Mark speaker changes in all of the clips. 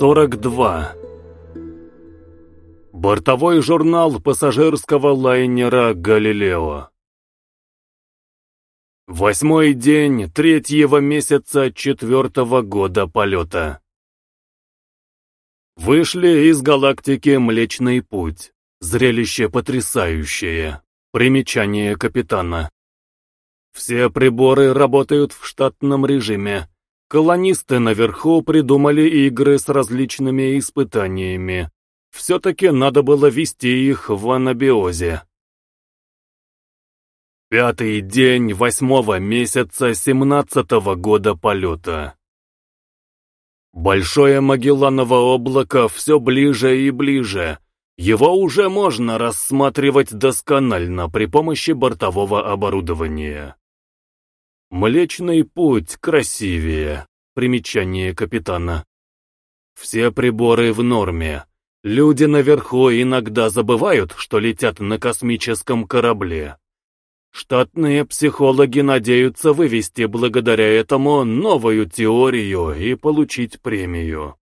Speaker 1: 42. Бортовой журнал пассажирского лайнера «Галилео». Восьмой день третьего месяца четвертого года полета. Вышли из галактики Млечный Путь. Зрелище потрясающее. Примечание капитана. Все приборы работают в штатном режиме. Колонисты наверху придумали игры с различными испытаниями. Все-таки надо было вести их в анабиозе. Пятый день восьмого месяца семнадцатого года полета. Большое Магелланово облако все ближе и ближе. Его уже можно рассматривать досконально при помощи бортового оборудования. Млечный путь красивее. Примечание капитана. Все приборы в норме. Люди наверху иногда забывают, что летят на космическом корабле. Штатные психологи надеются вывести благодаря этому новую теорию и получить премию.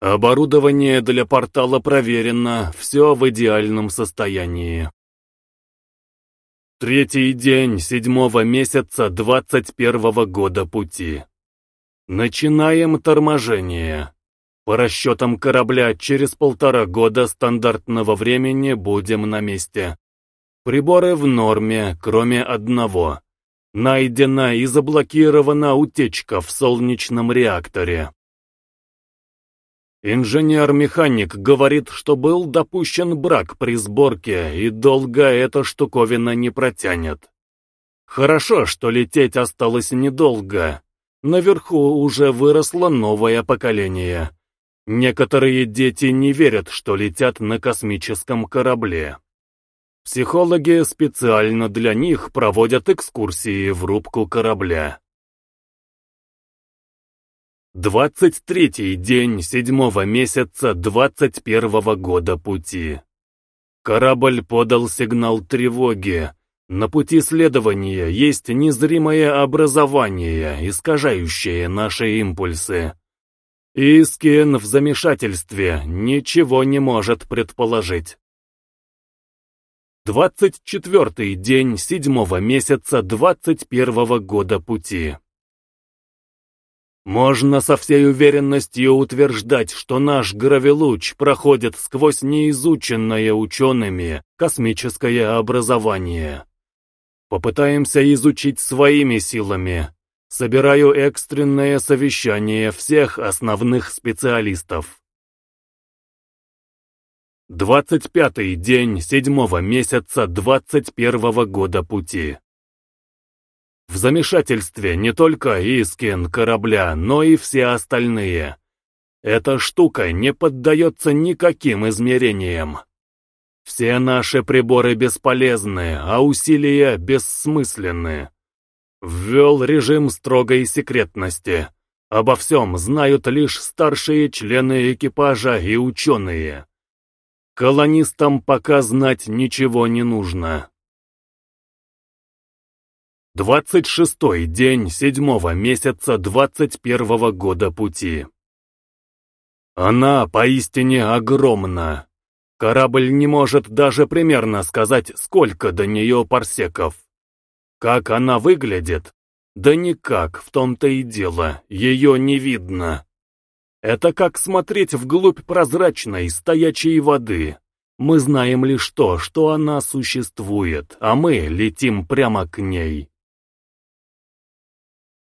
Speaker 1: Оборудование для портала проверено, все в идеальном состоянии. Третий день седьмого месяца двадцать первого года пути. Начинаем торможение. По расчетам корабля, через полтора года стандартного времени будем на месте. Приборы в норме, кроме одного. Найдена и заблокирована утечка в солнечном реакторе. Инженер-механик говорит, что был допущен брак при сборке, и долго эта штуковина не протянет. Хорошо, что лететь осталось недолго. Наверху уже выросло новое поколение. Некоторые дети не верят, что летят на космическом корабле. Психологи специально для них проводят экскурсии в рубку корабля. Двадцать третий день седьмого месяца двадцать первого года пути. Корабль подал сигнал тревоги. На пути следования есть незримое образование, искажающее наши импульсы. Искин в замешательстве ничего не может предположить. Двадцать четвертый день седьмого месяца двадцать первого года пути. Можно со всей уверенностью утверждать, что наш гравилуч проходит сквозь неизученное учеными космическое образование. Попытаемся изучить своими силами. Собираю экстренное совещание всех основных специалистов. 25-й день седьмого месяца 21-го года пути. В замешательстве не только Искин корабля, но и все остальные. Эта штука не поддается никаким измерениям. Все наши приборы бесполезны, а усилия бессмысленны. Ввел режим строгой секретности. Обо всем знают лишь старшие члены экипажа и ученые. Колонистам пока знать ничего не нужно. Двадцать шестой день седьмого месяца двадцать первого года пути. Она поистине огромна. Корабль не может даже примерно сказать, сколько до нее парсеков. Как она выглядит? Да никак, в том-то и дело, ее не видно. Это как смотреть вглубь прозрачной, стоячей воды. Мы знаем лишь то, что она существует, а мы летим прямо к ней.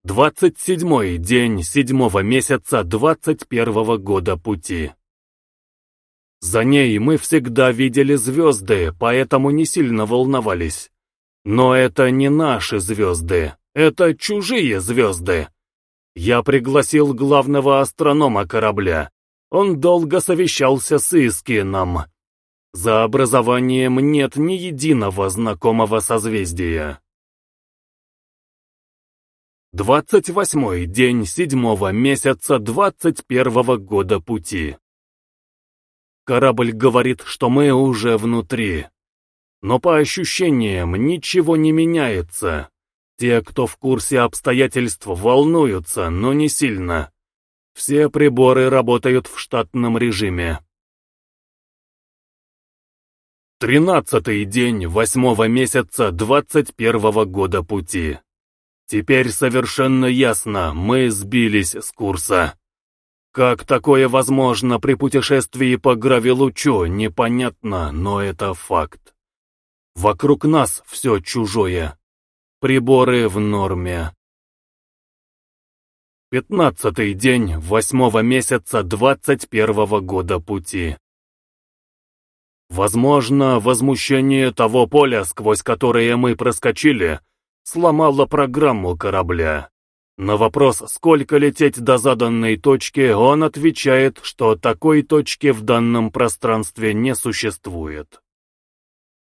Speaker 1: Двадцать седьмой день седьмого месяца двадцать первого года пути. За ней мы всегда видели звезды, поэтому не сильно волновались. Но это не наши звезды, это чужие звезды. Я пригласил главного астронома корабля. Он долго совещался с Искином. За образованием нет ни единого знакомого созвездия. Двадцать восьмой день седьмого месяца двадцать первого года пути. Корабль говорит, что мы уже внутри. Но по ощущениям ничего не меняется. Те, кто в курсе обстоятельств, волнуются, но не сильно. Все приборы работают в штатном режиме. Тринадцатый день восьмого месяца двадцать первого года пути. Теперь совершенно ясно, мы сбились с курса. Как такое возможно при путешествии по гравилучу, непонятно, но это факт. Вокруг нас все чужое. Приборы в норме. Пятнадцатый день восьмого месяца двадцать первого года пути. Возможно, возмущение того поля, сквозь которое мы проскочили, сломало программу корабля. На вопрос, сколько лететь до заданной точки, он отвечает, что такой точки в данном пространстве не существует.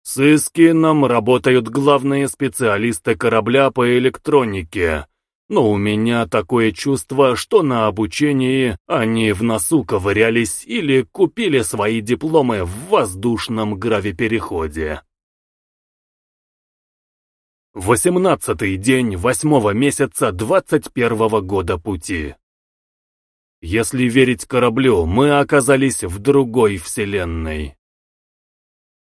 Speaker 1: С Искином работают главные специалисты корабля по электронике, но у меня такое чувство, что на обучении они в носу ковырялись или купили свои дипломы в воздушном гравипереходе. Восемнадцатый день восьмого месяца двадцать первого года пути. Если верить кораблю, мы оказались в другой вселенной.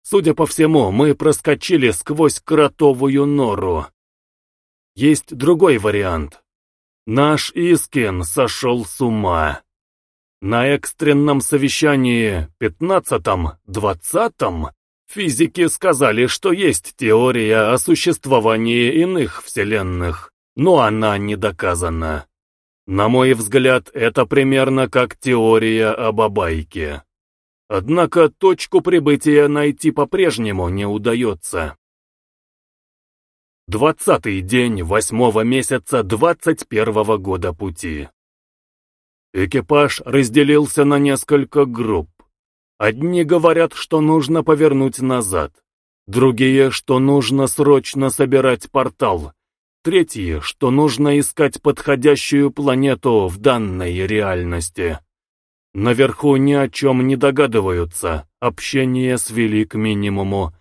Speaker 1: Судя по всему, мы проскочили сквозь кротовую нору, есть другой вариант. Наш Искин сошел с ума. На экстренном совещании 15-20 физики сказали, что есть теория о существовании иных вселенных, но она не доказана. На мой взгляд, это примерно как теория о бабайке. Однако точку прибытия найти по-прежнему не удается. Двадцатый день восьмого месяца двадцать первого года пути. Экипаж разделился на несколько групп. Одни говорят, что нужно повернуть назад. Другие, что нужно срочно собирать портал. Третьи, что нужно искать подходящую планету в данной реальности. Наверху ни о чем не догадываются, общение свели к минимуму,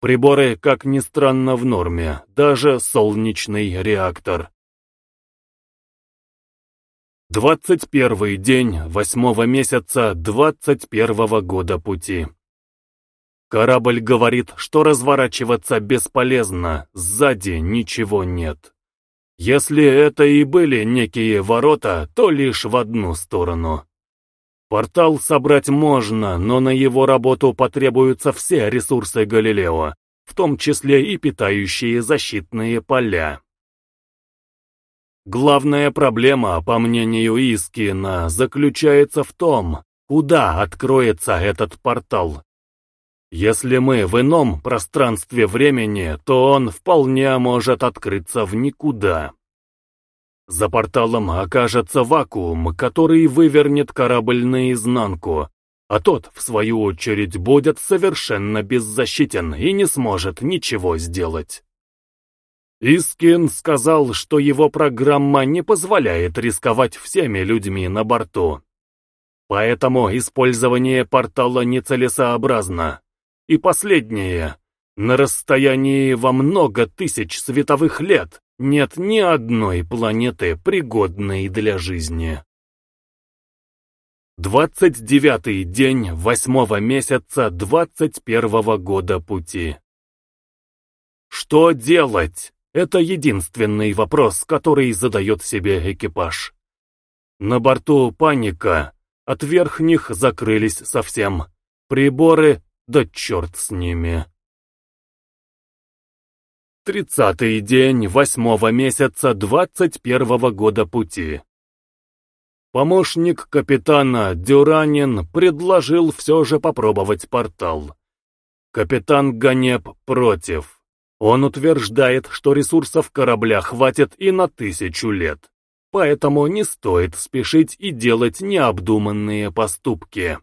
Speaker 1: Приборы, как ни странно, в норме, даже солнечный реактор. Двадцать первый день восьмого месяца двадцать первого года пути. Корабль говорит, что разворачиваться бесполезно, сзади ничего нет. Если это и были некие ворота, то лишь в одну сторону. Портал собрать можно, но на его работу потребуются все ресурсы Галилео, в том числе и питающие защитные поля. Главная проблема, по мнению Искина, заключается в том, куда откроется этот портал. Если мы в ином пространстве времени, то он вполне может открыться в никуда. За порталом окажется вакуум, который вывернет корабль наизнанку, а тот, в свою очередь, будет совершенно беззащитен и не сможет ничего сделать. Искин сказал, что его программа не позволяет рисковать всеми людьми на борту. Поэтому использование портала нецелесообразно. И последнее. На расстоянии во много тысяч световых лет нет ни одной планеты, пригодной для жизни. Двадцать девятый день восьмого месяца двадцать первого года пути. Что делать? Это единственный вопрос, который задает себе экипаж. На борту паника, от верхних закрылись совсем. Приборы, да черт с ними. Тридцатый день восьмого месяца двадцать первого года пути. Помощник капитана Дюранин предложил все же попробовать портал. Капитан Ганеп против. Он утверждает, что ресурсов корабля хватит и на тысячу лет. Поэтому не стоит спешить и делать необдуманные поступки.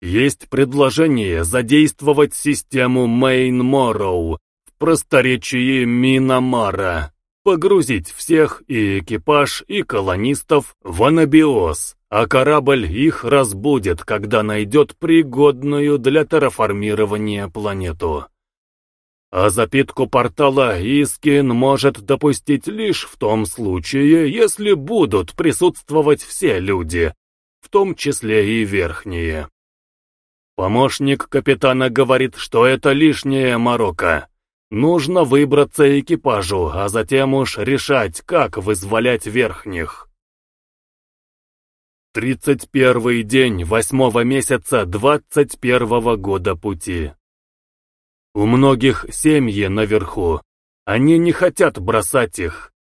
Speaker 1: Есть предложение задействовать систему Main Morrow просторечии Миномара, погрузить всех и экипаж, и колонистов в анабиоз, а корабль их разбудит, когда найдет пригодную для терраформирования планету. А запитку портала Искин может допустить лишь в том случае, если будут присутствовать все люди, в том числе и верхние. Помощник капитана говорит, что это лишняя морока. Нужно выбраться экипажу, а затем уж решать, как вызволять верхних. Тридцать первый день восьмого месяца двадцать первого года пути. У многих семьи наверху. Они не хотят бросать их.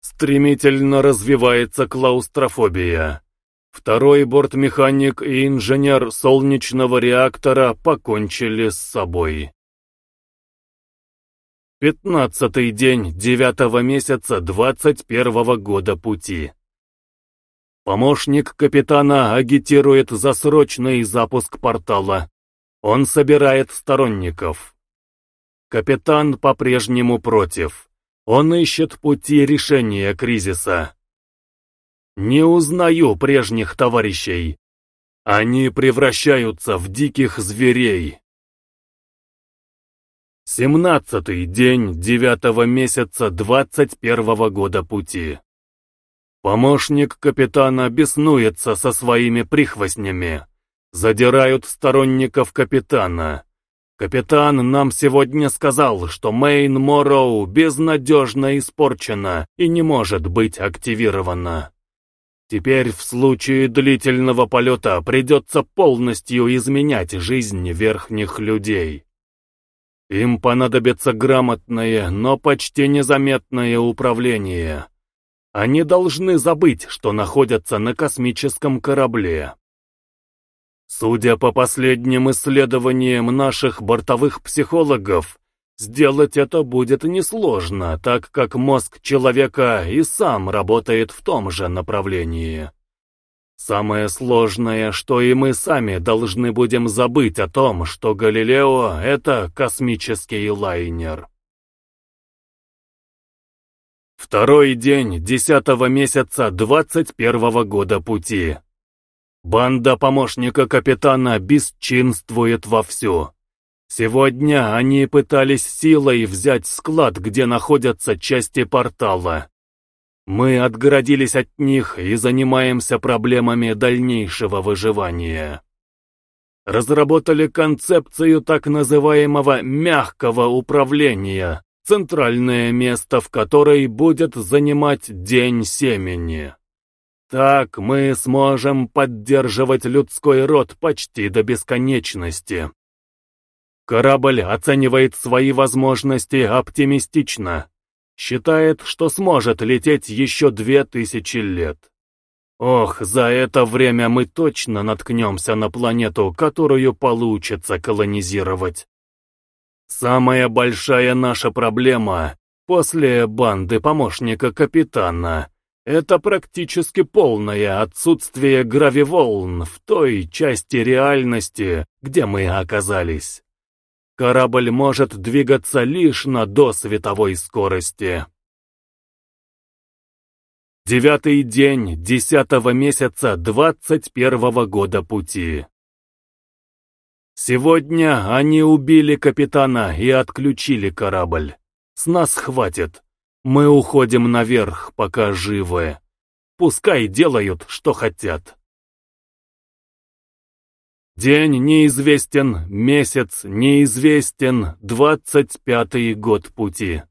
Speaker 1: Стремительно развивается клаустрофобия. Второй бортмеханик и инженер солнечного реактора покончили с собой. Пятнадцатый день девятого месяца двадцать первого года пути. Помощник капитана агитирует за срочный запуск портала. Он собирает сторонников. Капитан по-прежнему против. Он ищет пути решения кризиса. Не узнаю прежних товарищей. Они превращаются в диких зверей. Семнадцатый день девятого месяца двадцать первого года пути. Помощник капитана беснуется со своими прихвостнями. Задирают сторонников капитана. Капитан нам сегодня сказал, что Мейн Морроу безнадежно испорчена и не может быть активирована. Теперь в случае длительного полета придется полностью изменять жизнь верхних людей. Им понадобится грамотное, но почти незаметное управление. Они должны забыть, что находятся на космическом корабле. Судя по последним исследованиям наших бортовых психологов, сделать это будет несложно, так как мозг человека и сам работает в том же направлении. Самое сложное, что и мы сами должны будем забыть о том, что Галилео — это космический лайнер. Второй день десятого месяца двадцать первого года пути. Банда помощника капитана бесчинствует вовсю. Сегодня они пытались силой взять склад, где находятся части портала. Мы отгородились от них и занимаемся проблемами дальнейшего выживания. Разработали концепцию так называемого «мягкого управления», центральное место в которой будет занимать День Семени. Так мы сможем поддерживать людской род почти до бесконечности. Корабль оценивает свои возможности оптимистично. Считает, что сможет лететь еще две тысячи лет. Ох, за это время мы точно наткнемся на планету, которую получится колонизировать. Самая большая наша проблема после банды помощника капитана это практически полное отсутствие гравиволн в той части реальности, где мы оказались. Корабль может двигаться лишь на досветовой скорости. Девятый день десятого месяца двадцать первого года пути. Сегодня они убили капитана и отключили корабль. С нас хватит. Мы уходим наверх, пока живы. Пускай делают, что хотят. День неизвестен, месяц неизвестен, двадцать пятый год пути.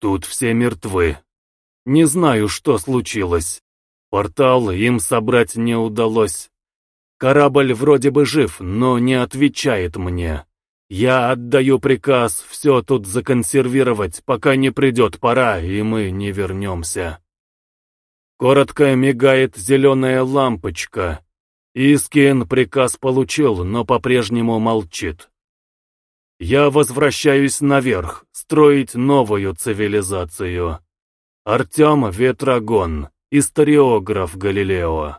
Speaker 1: Тут все мертвы. Не знаю, что случилось. Портал им собрать не удалось. Корабль вроде бы жив, но не отвечает мне. Я отдаю приказ все тут законсервировать, пока не придет пора, и мы не вернемся. Коротко мигает зеленая лампочка. Искин приказ получил, но по-прежнему молчит. Я возвращаюсь наверх, строить новую цивилизацию. Артем Ветрогон, историограф Галилео.